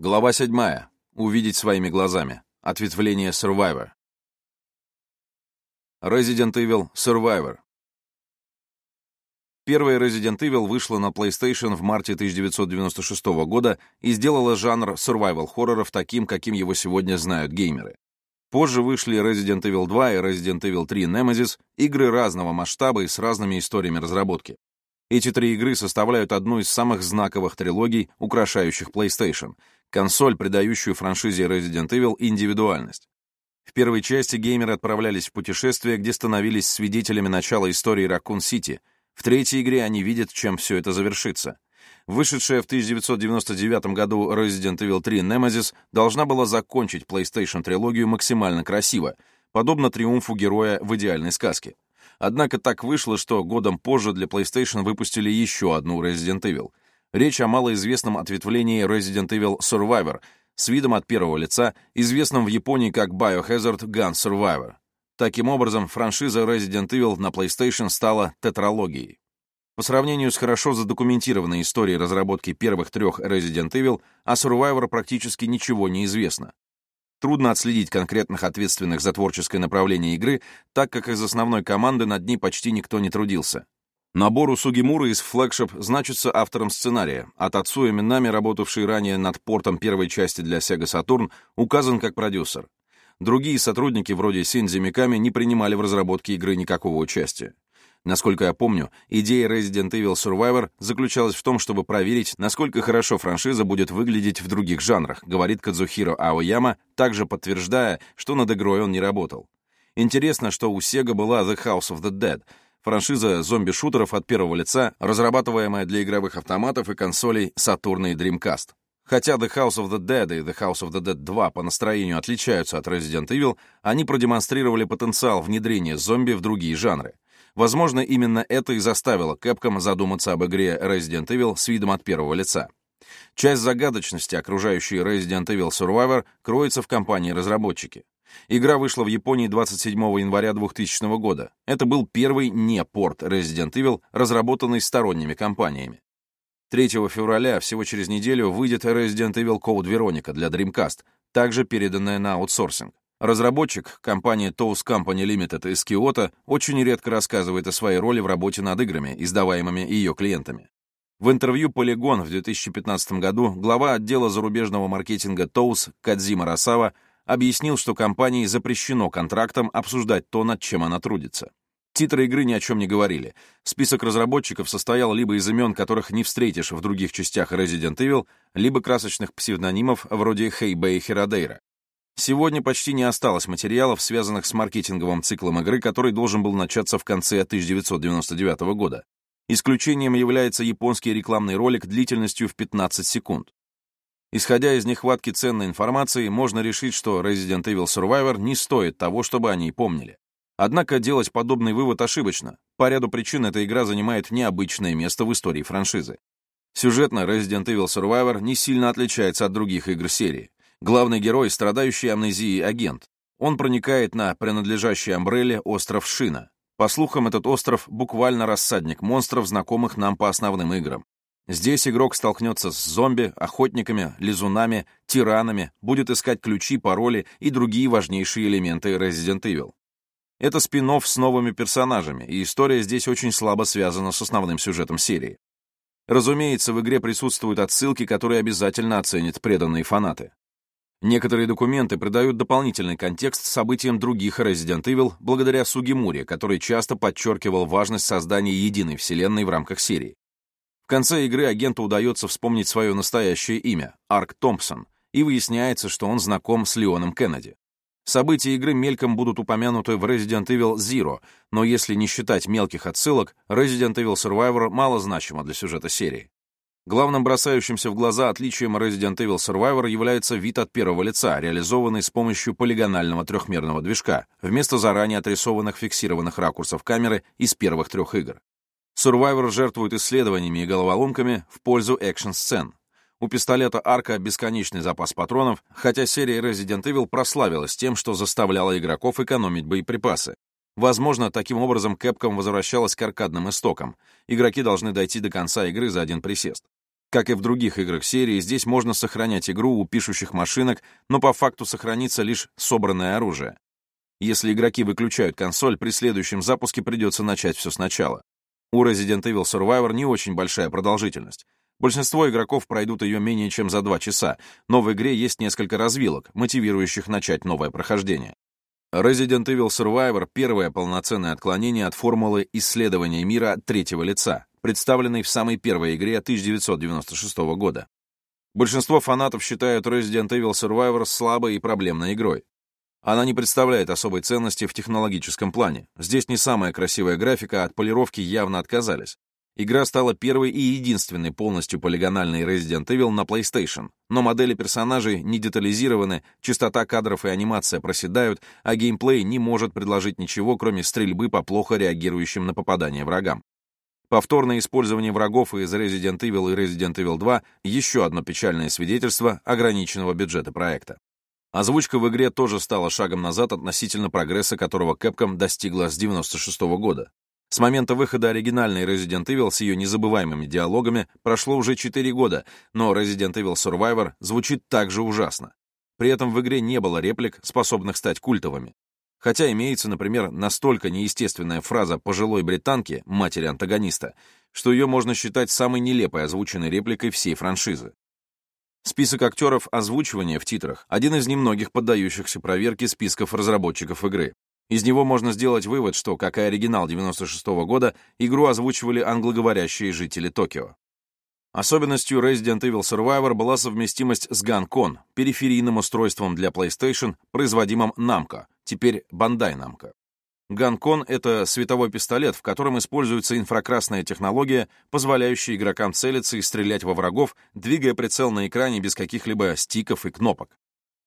Глава 7. Увидеть своими глазами. Ответвление Survivor. Resident Evil Survivor. Первая Resident Evil вышла на PlayStation в марте 1996 года и сделала жанр survival-хорроров таким, каким его сегодня знают геймеры. Позже вышли Resident Evil 2 и Resident Evil 3 Nemesis, игры разного масштаба и с разными историями разработки. Эти три игры составляют одну из самых знаковых трилогий, украшающих PlayStation — консоль, придающую франшизе Resident Evil индивидуальность. В первой части геймеры отправлялись в путешествие, где становились свидетелями начала истории Раккун-Сити. В третьей игре они видят, чем все это завершится. Вышедшая в 1999 году Resident Evil 3 Nemesis должна была закончить PlayStation-трилогию максимально красиво, подобно триумфу героя в идеальной сказке. Однако так вышло, что годом позже для PlayStation выпустили еще одну Resident Evil — Речь о малоизвестном ответвлении Resident Evil Survivor с видом от первого лица, известном в Японии как Biohazard Gun Survivor. Таким образом, франшиза Resident Evil на PlayStation стала тетралогией. По сравнению с хорошо задокументированной историей разработки первых трех Resident Evil, о Survivor практически ничего не известно. Трудно отследить конкретных ответственных за творческое направление игры, так как из основной команды над ней почти никто не трудился. Набору Сугимура из Flagship значится автором сценария. От отцу именами, работавший ранее над портом первой части для Sega Saturn, указан как продюсер. Другие сотрудники, вроде Синдзи Миками, не принимали в разработке игры никакого участия. Насколько я помню, идея Resident Evil Survivor заключалась в том, чтобы проверить, насколько хорошо франшиза будет выглядеть в других жанрах, говорит Кадзухиро Аояма, также подтверждая, что над игрой он не работал. Интересно, что у Sega была The House of the Dead — франшиза зомби-шутеров от первого лица, разрабатываемая для игровых автоматов и консолей Saturn и Dreamcast. Хотя The House of the Dead и The House of the Dead 2 по настроению отличаются от Resident Evil, они продемонстрировали потенциал внедрения зомби в другие жанры. Возможно, именно это и заставило Capcom задуматься об игре Resident Evil с видом от первого лица. Часть загадочности, окружающей Resident Evil Survivor, кроется в компании-разработчике. Игра вышла в Японии 27 января 2000 года. Это был первый не порт Resident Evil, разработанный сторонними компаниями. 3 февраля, всего через неделю, выйдет Resident Evil Code Veronica для Dreamcast, также переданная на аутсорсинг. Разработчик, компания Toast Company Limited из Киото, очень редко рассказывает о своей роли в работе над играми, издаваемыми ее клиентами. В интервью Polygon в 2015 году глава отдела зарубежного маркетинга Toast Кадзима Росава объяснил, что компании запрещено контрактом обсуждать то, над чем она трудится. Титры игры ни о чем не говорили. Список разработчиков состоял либо из имен, которых не встретишь в других частях Resident Evil, либо красочных псевдонимов вроде Хейбэй и Херадейра. Сегодня почти не осталось материалов, связанных с маркетинговым циклом игры, который должен был начаться в конце 1999 года. Исключением является японский рекламный ролик длительностью в 15 секунд. Исходя из нехватки ценной информации, можно решить, что Resident Evil Survivor не стоит того, чтобы о ней помнили. Однако делать подобный вывод ошибочно. По ряду причин эта игра занимает необычное место в истории франшизы. Сюжетно Resident Evil Survivor не сильно отличается от других игр серии. Главный герой — страдающий амнезией агент. Он проникает на принадлежащий Амбрелле остров Шина. По слухам, этот остров — буквально рассадник монстров, знакомых нам по основным играм. Здесь игрок столкнется с зомби, охотниками, лизунами, тиранами, будет искать ключи, пароли и другие важнейшие элементы Resident Evil. Это спин с новыми персонажами, и история здесь очень слабо связана с основным сюжетом серии. Разумеется, в игре присутствуют отсылки, которые обязательно оценят преданные фанаты. Некоторые документы придают дополнительный контекст событиям других Resident Evil благодаря Сугимуре, который часто подчеркивал важность создания единой вселенной в рамках серии. Конце игры агенту удается вспомнить свое настоящее имя — Арк Томпсон, и выясняется, что он знаком с Леоном Кеннеди. События игры мельком будут упомянуты в Resident Evil Zero, но если не считать мелких отсылок, Resident Evil Survivor мало значима для сюжета серии. Главным бросающимся в глаза отличием Resident Evil Survivor является вид от первого лица, реализованный с помощью полигонального трехмерного движка, вместо заранее отрисованных фиксированных ракурсов камеры из первых трех игр. Survivor жертвует исследованиями и головоломками в пользу экшн-сцен. У пистолета Арка бесконечный запас патронов, хотя серия Resident Evil прославилась тем, что заставляла игроков экономить боеприпасы. Возможно, таким образом Capcom возвращалась к аркадным истокам. Игроки должны дойти до конца игры за один присест. Как и в других играх серии, здесь можно сохранять игру у пишущих машинок, но по факту сохранится лишь собранное оружие. Если игроки выключают консоль, при следующем запуске придется начать все сначала. У Resident Evil Survivor не очень большая продолжительность. Большинство игроков пройдут ее менее чем за два часа, но в игре есть несколько развилок, мотивирующих начать новое прохождение. Resident Evil Survivor — первое полноценное отклонение от формулы исследования мира третьего лица, представленной в самой первой игре 1996 года. Большинство фанатов считают Resident Evil Survivor слабой и проблемной игрой. Она не представляет особой ценности в технологическом плане. Здесь не самая красивая графика, от полировки явно отказались. Игра стала первой и единственной полностью полигональной Resident Evil на PlayStation, но модели персонажей не детализированы, частота кадров и анимация проседают, а геймплей не может предложить ничего, кроме стрельбы по плохо реагирующим на попадание врагам. Повторное использование врагов из Resident Evil и Resident Evil 2 — еще одно печальное свидетельство ограниченного бюджета проекта. Озвучка в игре тоже стала шагом назад относительно прогресса, которого Capcom достигла с 96 -го года. С момента выхода оригинальной Resident Evil с ее незабываемыми диалогами прошло уже 4 года, но Resident Evil Survivor звучит также ужасно. При этом в игре не было реплик, способных стать культовыми. Хотя имеется, например, настолько неестественная фраза пожилой британки, матери антагониста, что ее можно считать самой нелепой озвученной репликой всей франшизы. Список актеров озвучивания в титрах — один из немногих поддающихся проверке списков разработчиков игры. Из него можно сделать вывод, что, как и оригинал 96 -го года, игру озвучивали англоговорящие жители Токио. Особенностью Resident Evil Survivor была совместимость с GunCon, периферийным устройством для PlayStation, производимым Namco, теперь Bandai Namco. Ганкон — это световой пистолет, в котором используется инфракрасная технология, позволяющая игрокам целиться и стрелять во врагов, двигая прицел на экране без каких-либо стиков и кнопок.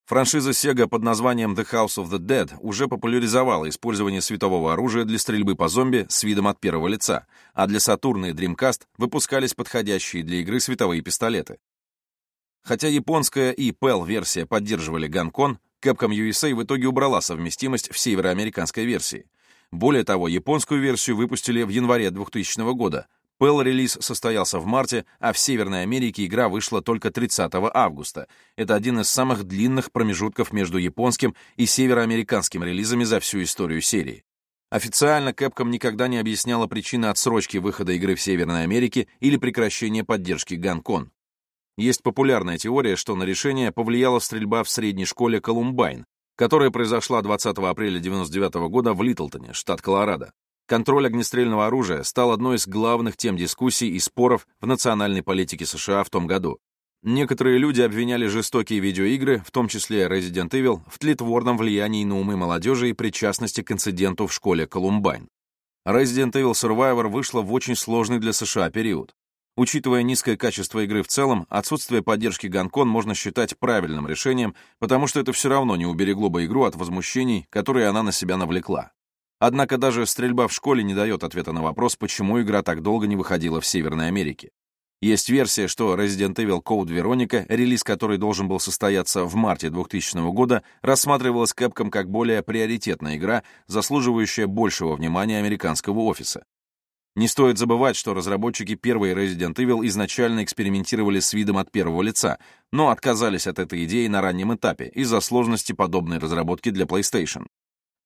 Франшиза Sega под названием The House of the Dead уже популяризовала использование светового оружия для стрельбы по зомби с видом от первого лица, а для Saturn и Dreamcast выпускались подходящие для игры световые пистолеты. Хотя японская и PAL-версия поддерживали Ганкон, Capcom USA в итоге убрала совместимость в североамериканской версии. Более того, японскую версию выпустили в январе 2000 года. PAL-релиз состоялся в марте, а в Северной Америке игра вышла только 30 августа. Это один из самых длинных промежутков между японским и североамериканским релизами за всю историю серии. Официально Capcom никогда не объясняла причины отсрочки выхода игры в Северной Америке или прекращения поддержки Ганкон. Есть популярная теория, что на решение повлияла стрельба в средней школе Колумбайн, которая произошла 20 апреля 1999 года в Литлтоне, штат Колорадо. Контроль огнестрельного оружия стал одной из главных тем дискуссий и споров в национальной политике США в том году. Некоторые люди обвиняли жестокие видеоигры, в том числе Resident Evil, в тлетворном влиянии на умы молодежи и причастности к инциденту в школе Колумбайн. Resident Evil Survivor вышла в очень сложный для США период. Учитывая низкое качество игры в целом, отсутствие поддержки Ганкон можно считать правильным решением, потому что это все равно не уберегло бы игру от возмущений, которые она на себя навлекла. Однако даже стрельба в школе не дает ответа на вопрос, почему игра так долго не выходила в Северной Америке. Есть версия, что Resident Evil Code Veronica, релиз которой должен был состояться в марте 2000 года, рассматривалась Capcom как более приоритетная игра, заслуживающая большего внимания американского офиса. Не стоит забывать, что разработчики первой Resident Evil изначально экспериментировали с видом от первого лица, но отказались от этой идеи на раннем этапе из-за сложности подобной разработки для PlayStation.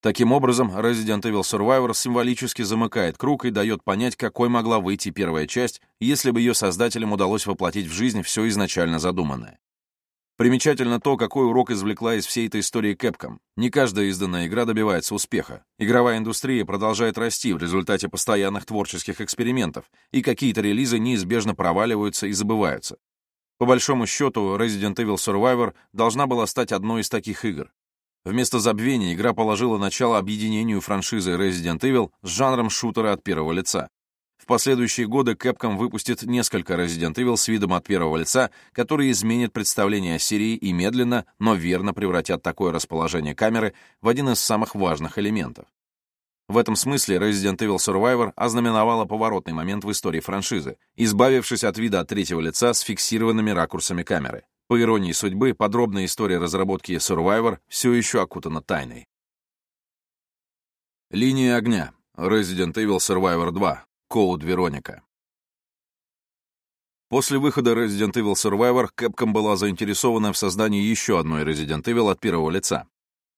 Таким образом, Resident Evil Survivor символически замыкает круг и дает понять, какой могла выйти первая часть, если бы ее создателям удалось воплотить в жизнь все изначально задуманное. Примечательно то, какой урок извлекла из всей этой истории Capcom. Не каждая изданная игра добивается успеха. Игровая индустрия продолжает расти в результате постоянных творческих экспериментов, и какие-то релизы неизбежно проваливаются и забываются. По большому счету, Resident Evil Survivor должна была стать одной из таких игр. Вместо забвения игра положила начало объединению франшизы Resident Evil с жанром шутера от первого лица. В последующие годы Capcom выпустит несколько Resident Evil с видом от первого лица, которые изменят представление о серии и медленно, но верно превратят такое расположение камеры в один из самых важных элементов. В этом смысле Resident Evil Survivor ознаменовала поворотный момент в истории франшизы, избавившись от вида от третьего лица с фиксированными ракурсами камеры. По иронии судьбы, подробная история разработки Survivor все еще окутана тайной. Линия огня. Resident Evil Survivor 2. Коуд Вероника. После выхода Resident Evil Survivor Capcom была заинтересована в создании еще одной Resident Evil от первого лица.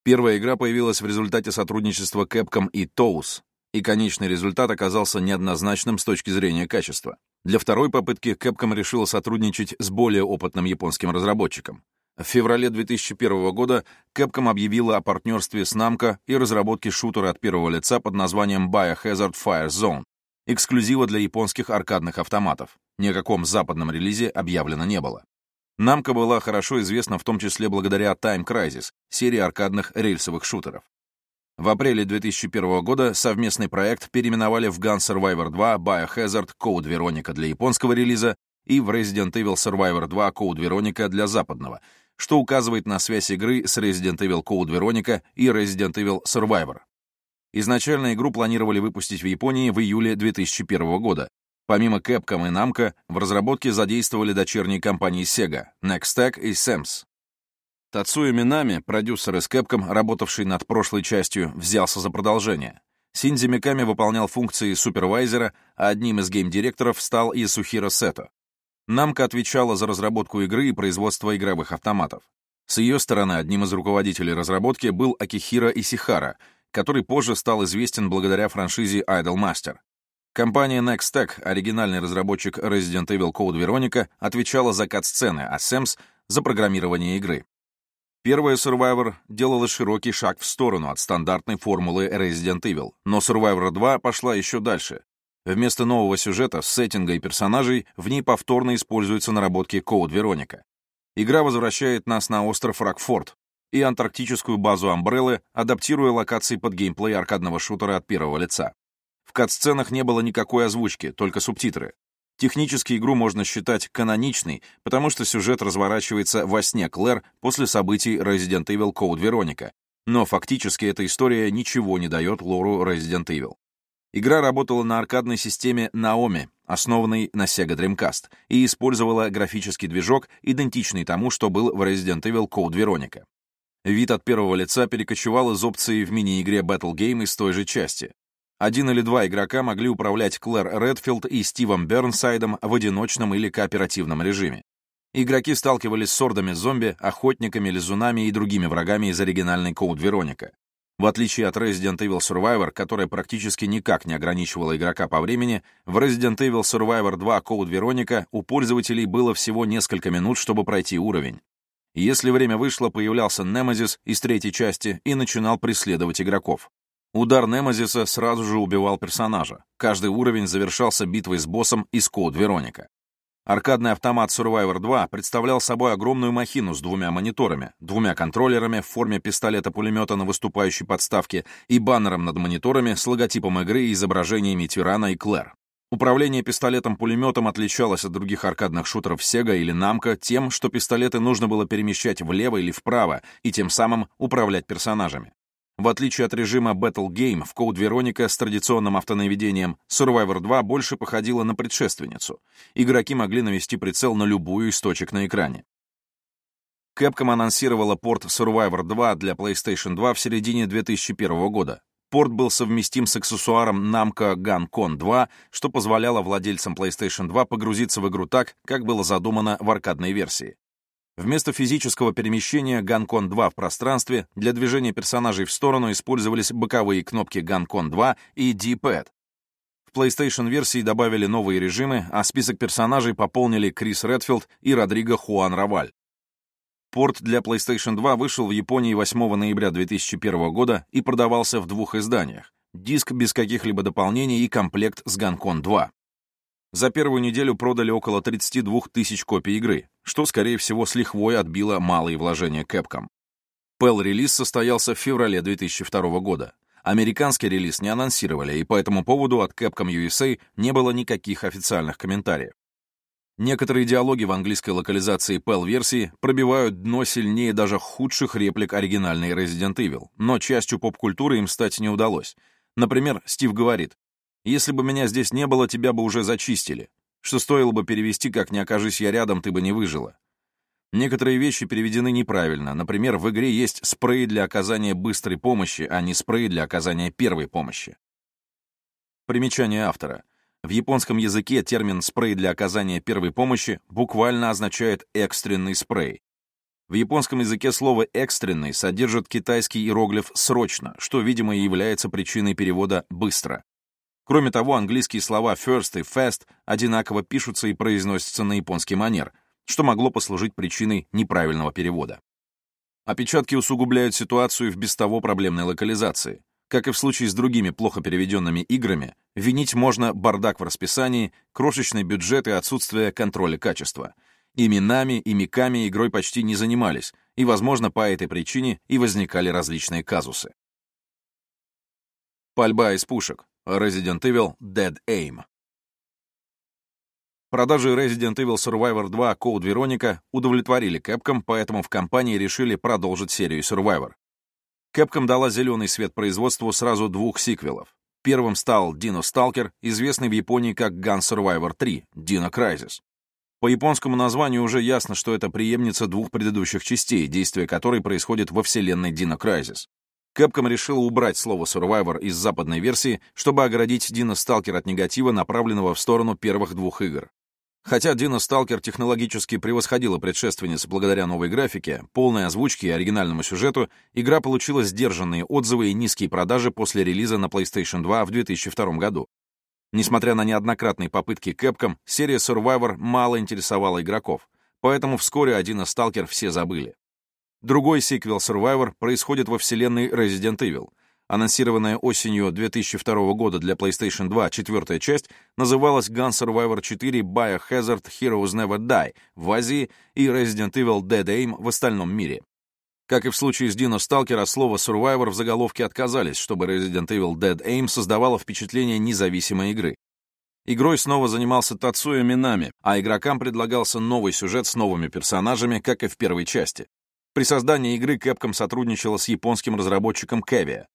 Первая игра появилась в результате сотрудничества Capcom и TOS, и конечный результат оказался неоднозначным с точки зрения качества. Для второй попытки Capcom решила сотрудничать с более опытным японским разработчиком. В феврале 2001 года Capcom объявила о партнерстве с Namco и разработке шутера от первого лица под названием Biohazard Fire Zone, эксклюзива для японских аркадных автоматов. Ни о каком западном релизе объявлено не было. Namco была хорошо известна в том числе благодаря Time Crisis, серии аркадных рельсовых шутеров. В апреле 2001 года совместный проект переименовали в Gun Survivor 2 Biohazard Code Veronica для японского релиза и в Resident Evil Survivor 2 Code Veronica для западного, что указывает на связь игры с Resident Evil Code Veronica и Resident Evil Survivor. Изначально игру планировали выпустить в Японии в июле 2001 года. Помимо Capcom и Namco, в разработке задействовали дочерние компании Sega, Nextech и Sams. Тацуя Минами, продюсер из Capcom, работавший над прошлой частью, взялся за продолжение. Синдзи Миками выполнял функции супервайзера, а одним из гейм-директоров стал Исухиро Сето. Намка отвечала за разработку игры и производство игровых автоматов. С ее стороны одним из руководителей разработки был Акихира Исихара, который позже стал известен благодаря франшизе Idolmaster. Компания Nextech, оригинальный разработчик Resident Evil Code Veronica, отвечала за кат-сцены, а SEMS — за программирование игры. Первая Survivor делала широкий шаг в сторону от стандартной формулы Resident Evil, но Survivor 2 пошла еще дальше. Вместо нового сюжета, сеттинга и персонажей в ней повторно используются наработки Code Veronica. Игра возвращает нас на остров Рокфорд и антарктическую базу Амбреллы, адаптируя локации под геймплей аркадного шутера от первого лица. В кат-сценах не было никакой озвучки, только субтитры. Технически игру можно считать каноничной, потому что сюжет разворачивается во сне Клэр после событий Resident Evil Code Veronica, но фактически эта история ничего не дает лору Resident Evil. Игра работала на аркадной системе Naomi, основанной на Sega Dreamcast, и использовала графический движок, идентичный тому, что был в Resident Evil Code Veronica. Вид от первого лица перекочевал из опции в мини-игре Battle Game из той же части. Один или два игрока могли управлять Клэр Редфилд и Стивом Бернсайдом в одиночном или кооперативном режиме. Игроки сталкивались с ордами зомби, охотниками, лизунами и другими врагами из оригинальной Code Veronica. В отличие от Resident Evil Survivor, которая практически никак не ограничивала игрока по времени, в Resident Evil Survivor 2 Code Veronica у пользователей было всего несколько минут, чтобы пройти уровень. Если время вышло, появлялся Немезис из третьей части и начинал преследовать игроков. Удар Немезиса сразу же убивал персонажа. Каждый уровень завершался битвой с боссом из Code Veronica. Аркадный автомат Survivor 2 представлял собой огромную махину с двумя мониторами, двумя контроллерами в форме пистолета-пулемета на выступающей подставке и баннером над мониторами с логотипом игры и изображениями Тирана и Клэр. Управление пистолетом-пулеметом отличалось от других аркадных шутеров Sega или Namco тем, что пистолеты нужно было перемещать влево или вправо и тем самым управлять персонажами. В отличие от режима Battle Game в Code Veronica с традиционным автонаведением, Survivor 2 больше походила на предшественницу. Игроки могли навести прицел на любую из точек на экране. Capcom анонсировала порт Survivor 2 для PlayStation 2 в середине 2001 года. Порт был совместим с аксессуаром Namco GunCon 2, что позволяло владельцам PlayStation 2 погрузиться в игру так, как было задумано в аркадной версии. Вместо физического перемещения Gun-Con 2 в пространстве для движения персонажей в сторону использовались боковые кнопки Gun-Con 2 и D-Pad. В PlayStation-версии добавили новые режимы, а список персонажей пополнили Крис Редфилд и Родриго Хуан Раваль. Порт для PlayStation 2 вышел в Японии 8 ноября 2001 года и продавался в двух изданиях. Диск без каких-либо дополнений и комплект с Gun-Con 2. За первую неделю продали около 32 тысяч копий игры, что, скорее всего, с лихвой отбило малые вложения Capcom. PAL-релиз состоялся в феврале 2002 года. Американский релиз не анонсировали, и по этому поводу от Capcom USA не было никаких официальных комментариев. Некоторые диалоги в английской локализации PAL-версии пробивают дно сильнее даже худших реплик оригинальной Resident Evil, но частью поп-культуры им стать не удалось. Например, Стив говорит, если бы меня здесь не было, тебя бы уже зачистили. Что стоило бы перевести, как не окажись я рядом, ты бы не выжила. Некоторые вещи переведены неправильно. Например, в игре есть спрей для оказания быстрой помощи, а не спрей для оказания первой помощи. Примечание автора. В японском языке термин «спрей для оказания первой помощи» буквально означает «экстренный спрей». В японском языке слово «экстренный» содержит китайский иероглиф «срочно», что, видимо, и является причиной перевода «быстро». Кроме того, английские слова first и fast одинаково пишутся и произносятся на японский манер, что могло послужить причиной неправильного перевода. Опечатки усугубляют ситуацию в без того проблемной локализации. Как и в случае с другими плохо переведенными играми, винить можно бардак в расписании, крошечный бюджет и отсутствие контроля качества. Именами и миками игрой почти не занимались, и, возможно, по этой причине и возникали различные казусы. Пальба из пушек. Resident Evil Dead Aim. Продажи Resident Evil Survivor 2 Code Veronica удовлетворили Capcom, поэтому в компании решили продолжить серию Survivor. Capcom дала зеленый свет производству сразу двух сиквелов. Первым стал Dino Stalker, известный в Японии как Gun Survivor 3 — Dino Crisis. По японскому названию уже ясно, что это преемница двух предыдущих частей, действие которой происходит во вселенной Dino Crisis. Capcom решила убрать слово Survivor из западной версии, чтобы оградить Dino Stalker от негатива, направленного в сторону первых двух игр. Хотя Dino Stalker технологически превосходила предшественниц благодаря новой графике, полной озвучке и оригинальному сюжету, игра получила сдержанные отзывы и низкие продажи после релиза на PlayStation 2 в 2002 году. Несмотря на неоднократные попытки Capcom, серия Survivor мало интересовала игроков, поэтому вскоре о Dino Stalker все забыли. Другой сиквел Survivor происходит во вселенной Resident Evil — Анонсированная осенью 2002 года для PlayStation 2 четвертая часть называлась Gun Survivor 4 Biohazard Heroes Never Die в Азии и Resident Evil Dead Aim в остальном мире. Как и в случае с Dino Stalker, от слова Survivor в заголовке отказались, чтобы Resident Evil Dead Aim создавала впечатление независимой игры. Игрой снова занимался Тацуя Минами, а игрокам предлагался новый сюжет с новыми персонажами, как и в первой части. При создании игры Capcom сотрудничала с японским разработчиком Kevia.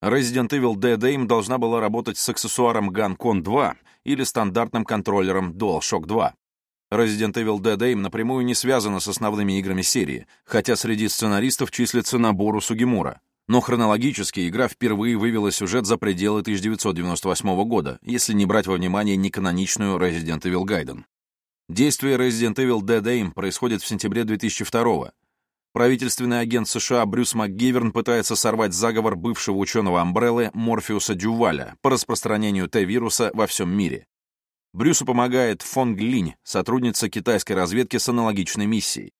Resident Evil Dead Aim должна была работать с аксессуаром GunCon 2 или стандартным контроллером DualShock 2. Resident Evil Dead Aim напрямую не связана с основными играми серии, хотя среди сценаристов числится Набору Сугимура. Но хронологически игра впервые вывела сюжет за пределы 1998 года, если не брать во внимание неканоничную Resident Evil Gaiden. Действие Resident Evil Dead Aim происходит в сентябре 2002 года. Правительственный агент США Брюс МакГиверн пытается сорвать заговор бывшего ученого Амбреллы Морфеуса Дюваля по распространению Т-вируса во всем мире. Брюсу помогает Фонг Линь, сотрудница китайской разведки с аналогичной миссией.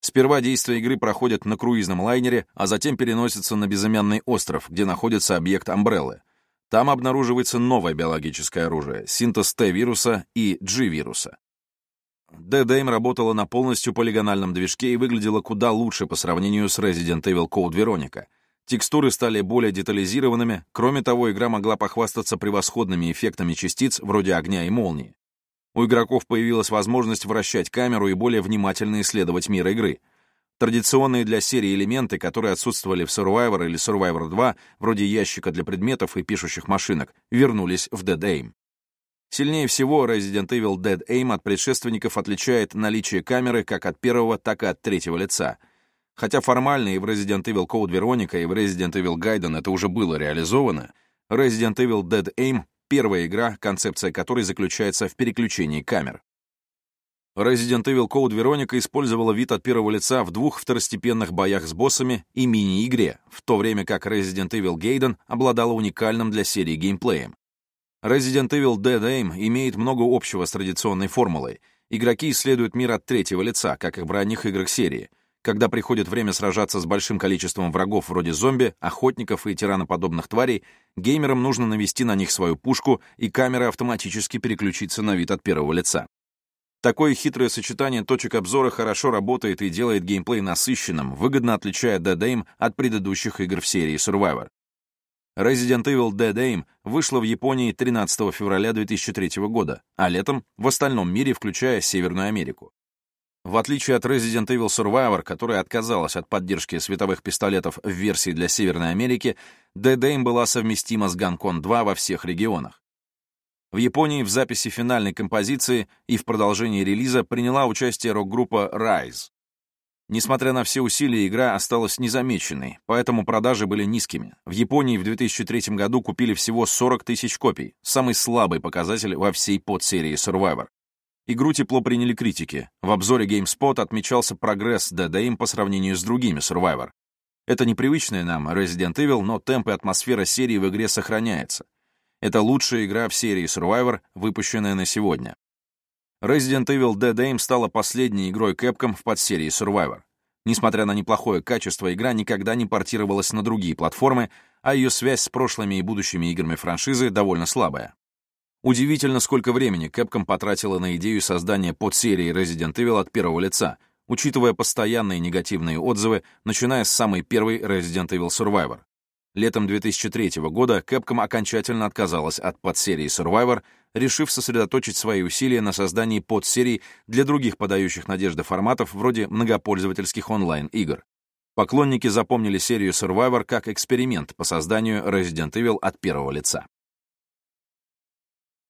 Сперва действия игры проходят на круизном лайнере, а затем переносятся на безымянный остров, где находится объект Амбреллы. Там обнаруживается новое биологическое оружие — синтез Т-вируса и G-вируса. DDM работала на полностью полигональном движке и выглядела куда лучше по сравнению с Resident Evil Code Veronica. Текстуры стали более детализированными, кроме того, игра могла похвастаться превосходными эффектами частиц вроде огня и молнии. У игроков появилась возможность вращать камеру и более внимательно исследовать мир игры. Традиционные для серии элементы, которые отсутствовали в Survivor или Survivor 2, вроде ящика для предметов и пишущих машинок, вернулись в Dead Aim. Сильнее всего Resident Evil Dead Aim от предшественников отличает наличие камеры как от первого, так и от третьего лица. Хотя формально и в Resident Evil Code Veronica, и в Resident Evil Gaiden это уже было реализовано, Resident Evil Dead Aim — первая игра, концепция которой заключается в переключении камер. Resident Evil Code Veronica использовала вид от первого лица в двух второстепенных боях с боссами и мини-игре, в то время как Resident Evil Gaiden обладала уникальным для серии геймплеем. Resident Evil Dead Aim имеет много общего с традиционной формулой. Игроки исследуют мир от третьего лица, как и в ранних играх серии. Когда приходит время сражаться с большим количеством врагов вроде зомби, охотников и тираноподобных тварей, геймерам нужно навести на них свою пушку, и камера автоматически переключится на вид от первого лица. Такое хитрое сочетание точек обзора хорошо работает и делает геймплей насыщенным, выгодно отличая Dead Aim от предыдущих игр в серии Survivor. Resident Evil Dead Aim вышла в Японии 13 февраля 2003 года, а летом — в остальном мире, включая Северную Америку. В отличие от Resident Evil Survivor, которая отказалась от поддержки световых пистолетов в версии для Северной Америки, Dead Aim была совместима с GunCon 2 во всех регионах. В Японии в записи финальной композиции и в продолжении релиза приняла участие рок-группа Rise. Несмотря на все усилия, игра осталась незамеченной, поэтому продажи были низкими. В Японии в 2003 году купили всего 40 тысяч копий, самый слабый показатель во всей подсерии Survivor. Игру тепло приняли критики. В обзоре GameSpot отмечался прогресс Aim по сравнению с другими Survivor. Это непривычная нам Resident Evil, но темп и атмосфера серии в игре сохраняется. Это лучшая игра в серии Survivor, выпущенная на сегодня. Resident Evil Dead Aim стала последней игрой Capcom в подсерии Survivor. Несмотря на неплохое качество, игра никогда не портировалась на другие платформы, а ее связь с прошлыми и будущими играми франшизы довольно слабая. Удивительно, сколько времени Capcom потратила на идею создания подсерии Resident Evil от первого лица, учитывая постоянные негативные отзывы, начиная с самой первой Resident Evil Survivor. Летом 2003 года Capcom окончательно отказалась от подсерии Survivor, решив сосредоточить свои усилия на создании подсерий для других подающих надежды форматов вроде многопользовательских онлайн-игр. Поклонники запомнили серию Survivor как эксперимент по созданию Resident Evil от первого лица.